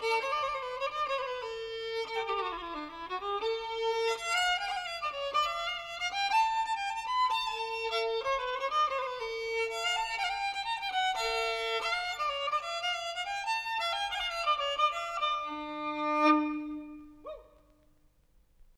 Música